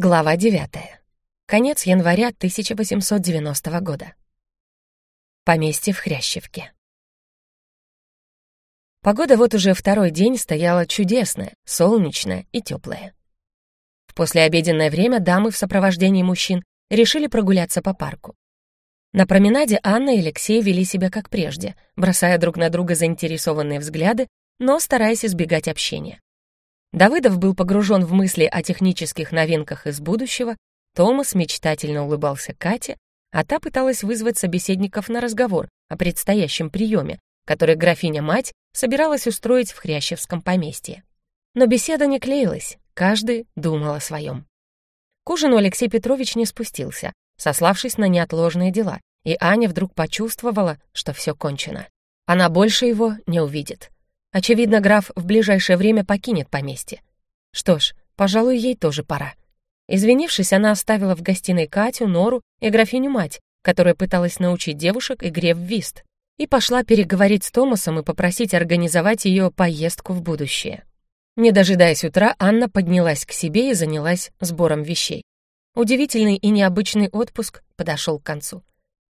Глава 9. Конец января 1890 года. Поместье в Хрящевке. Погода вот уже второй день стояла чудесная, солнечная и теплая. В послеобеденное время дамы в сопровождении мужчин решили прогуляться по парку. На променаде Анна и Алексей вели себя как прежде, бросая друг на друга заинтересованные взгляды, но стараясь избегать общения. Давыдов был погружен в мысли о технических новинках из будущего, Томас мечтательно улыбался Кате, а та пыталась вызвать собеседников на разговор о предстоящем приеме, который графиня-мать собиралась устроить в Хрящевском поместье. Но беседа не клеилась, каждый думал о своем. К ужину Алексей Петрович не спустился, сославшись на неотложные дела, и Аня вдруг почувствовала, что все кончено. Она больше его не увидит. Очевидно, граф в ближайшее время покинет поместье. Что ж, пожалуй, ей тоже пора. Извинившись, она оставила в гостиной Катю, Нору и графиню-мать, которая пыталась научить девушек игре в вист, и пошла переговорить с Томасом и попросить организовать ее поездку в будущее. Не дожидаясь утра, Анна поднялась к себе и занялась сбором вещей. Удивительный и необычный отпуск подошел к концу.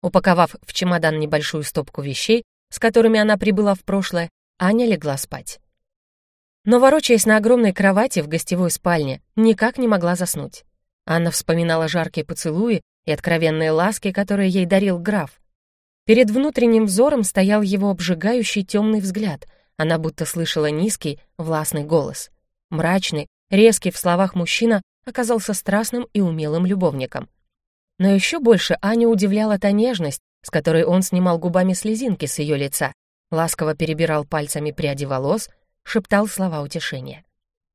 Упаковав в чемодан небольшую стопку вещей, с которыми она прибыла в прошлое, Аня легла спать. Но, ворочаясь на огромной кровати в гостевой спальне, никак не могла заснуть. Анна вспоминала жаркие поцелуи и откровенные ласки, которые ей дарил граф. Перед внутренним взором стоял его обжигающий темный взгляд. Она будто слышала низкий, властный голос. Мрачный, резкий в словах мужчина оказался страстным и умелым любовником. Но еще больше Аню удивляла та нежность, с которой он снимал губами слезинки с ее лица, ласково перебирал пальцами пряди волос, шептал слова утешения.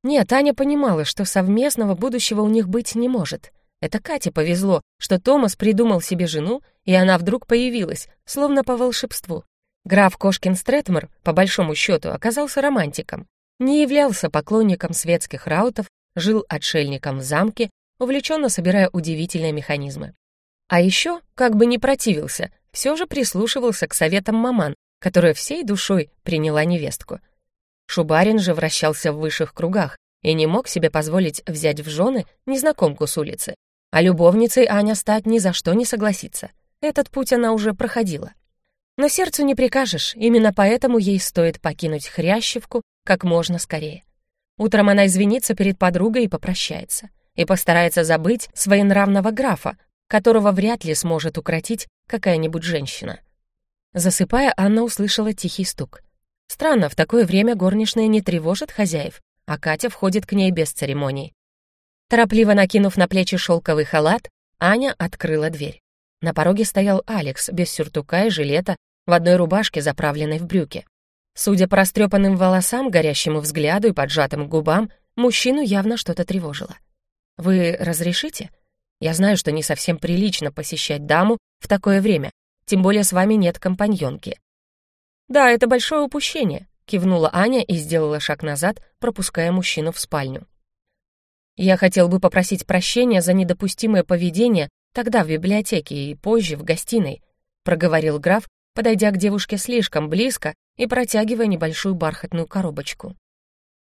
Нет, Аня понимала, что совместного будущего у них быть не может. Это Кате повезло, что Томас придумал себе жену, и она вдруг появилась, словно по волшебству. Граф Кошкин Стретмер, по большому счету, оказался романтиком. Не являлся поклонником светских раутов, жил отшельником в замке, увлеченно собирая удивительные механизмы. А еще, как бы не противился, все же прислушивался к советам маман, которая всей душой приняла невестку. Шубарин же вращался в высших кругах и не мог себе позволить взять в жены незнакомку с улицы. А любовницей Аня стать ни за что не согласится. Этот путь она уже проходила. Но сердцу не прикажешь, именно поэтому ей стоит покинуть Хрящевку как можно скорее. Утром она извинится перед подругой и попрощается. И постарается забыть своенравного графа, которого вряд ли сможет укротить какая-нибудь женщина. Засыпая, Анна услышала тихий стук. Странно, в такое время горничная не тревожит хозяев, а Катя входит к ней без церемоний. Торопливо накинув на плечи шелковый халат, Аня открыла дверь. На пороге стоял Алекс без сюртука и жилета, в одной рубашке, заправленной в брюки. Судя по растрепанным волосам, горящему взгляду и поджатым губам, мужчину явно что-то тревожило. «Вы разрешите? Я знаю, что не совсем прилично посещать даму в такое время, тем более с вами нет компаньонки». «Да, это большое упущение», — кивнула Аня и сделала шаг назад, пропуская мужчину в спальню. «Я хотел бы попросить прощения за недопустимое поведение тогда в библиотеке и позже в гостиной», — проговорил граф, подойдя к девушке слишком близко и протягивая небольшую бархатную коробочку.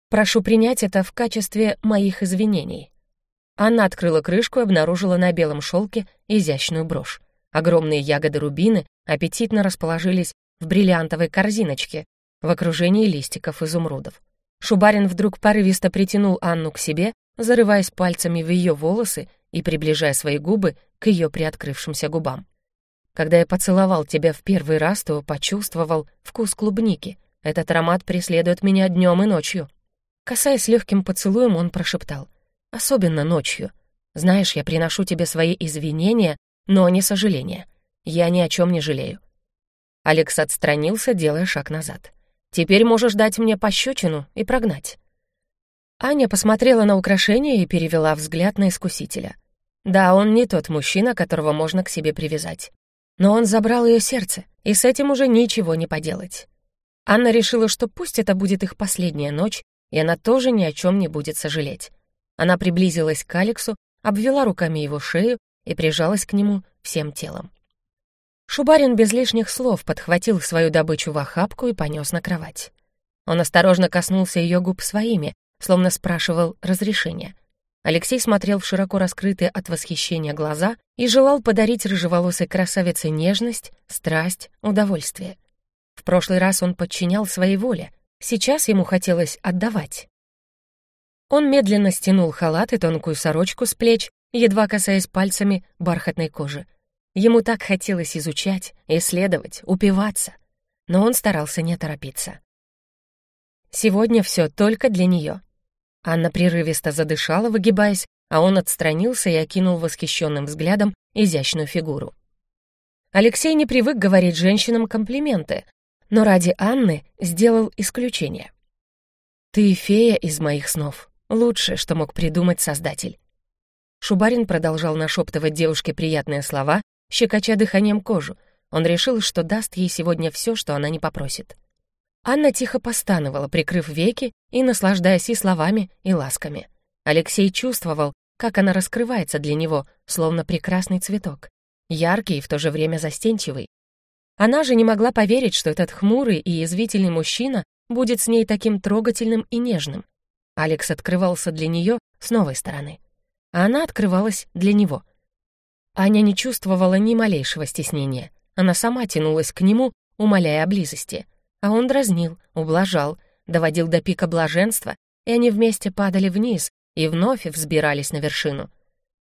«Прошу принять это в качестве моих извинений». Анна открыла крышку и обнаружила на белом шелке изящную брошь. Огромные ягоды рубины аппетитно расположились в бриллиантовой корзиночке в окружении листиков изумрудов. Шубарин вдруг порывисто притянул Анну к себе, зарываясь пальцами в ее волосы и приближая свои губы к ее приоткрывшимся губам. Когда я поцеловал тебя в первый раз, то почувствовал вкус клубники. Этот аромат преследует меня днем и ночью. Касаясь легким поцелуем, он прошептал. Особенно ночью. Знаешь, я приношу тебе свои извинения но не сожаление. Я ни о чем не жалею. Алекс отстранился, делая шаг назад. «Теперь можешь дать мне пощечину и прогнать». Аня посмотрела на украшение и перевела взгляд на искусителя. Да, он не тот мужчина, которого можно к себе привязать. Но он забрал ее сердце, и с этим уже ничего не поделать. Анна решила, что пусть это будет их последняя ночь, и она тоже ни о чем не будет сожалеть. Она приблизилась к Алексу, обвела руками его шею и прижалась к нему всем телом. Шубарин без лишних слов подхватил свою добычу в охапку и понес на кровать. Он осторожно коснулся ее губ своими, словно спрашивал разрешения. Алексей смотрел в широко раскрытые от восхищения глаза и желал подарить рыжеволосой красавице нежность, страсть, удовольствие. В прошлый раз он подчинял своей воле, сейчас ему хотелось отдавать. Он медленно стянул халат и тонкую сорочку с плеч, едва касаясь пальцами бархатной кожи. Ему так хотелось изучать, исследовать, упиваться. Но он старался не торопиться. Сегодня все только для нее. Анна прерывисто задышала, выгибаясь, а он отстранился и окинул восхищенным взглядом изящную фигуру. Алексей не привык говорить женщинам комплименты, но ради Анны сделал исключение. «Ты фея из моих снов. Лучшее, что мог придумать Создатель». Шубарин продолжал нашептывать девушке приятные слова, щекоча дыханием кожу. Он решил, что даст ей сегодня все, что она не попросит. Анна тихо постановала, прикрыв веки и наслаждаясь и словами, и ласками. Алексей чувствовал, как она раскрывается для него, словно прекрасный цветок. Яркий и в то же время застенчивый. Она же не могла поверить, что этот хмурый и язвительный мужчина будет с ней таким трогательным и нежным. Алекс открывался для нее с новой стороны. А она открывалась для него. Аня не чувствовала ни малейшего стеснения. Она сама тянулась к нему, умоляя о близости — а он дразнил, ублажал, доводил до пика блаженства, и они вместе падали вниз и вновь взбирались на вершину.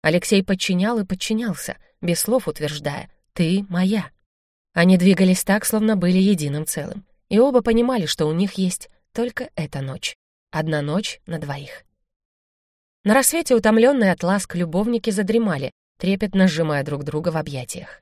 Алексей подчинял и подчинялся, без слов утверждая «ты моя». Они двигались так, словно были единым целым, и оба понимали, что у них есть только эта ночь. Одна ночь на двоих. На рассвете утомленные от ласк любовники задремали, трепетно сжимая друг друга в объятиях.